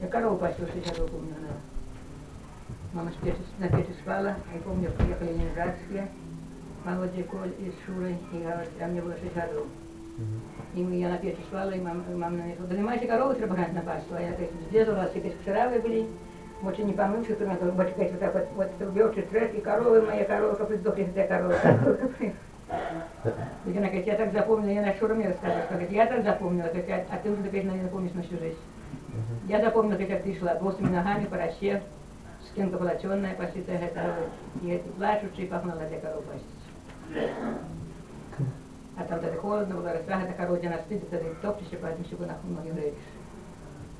Я корову пасу 60 лет помню, она. Мама на печи спала, я помню, приехали ленинградские, Володя Коль и с Шурой, и говорят, а мне было 60 лет. И я на печи спала, и мама, мама на сказала, понимаете, корову треба брать на пасту, а я говорит, сделала, все кшеравы были, очень не помывши, кто надо, вот сказать, вот так вот, вот убьешь трек, и коровы мои, коровы, как сдохли, эта корова. И она говорит, я так запомнила, я на Шура мне рассказала, что говорит, я так запомнила, говорит, а а ты уже теперь, наверное, помнишь на всю жизнь. Я запомнила, как ты шла босыми ногами по роще, спинка была темная, посытая, это, и эти плачущие, пахнула для коров пастись. А там тогда холодно было, расстрага, это корова, где она спит, это топчешься, поэтому щеку нахуй ноги.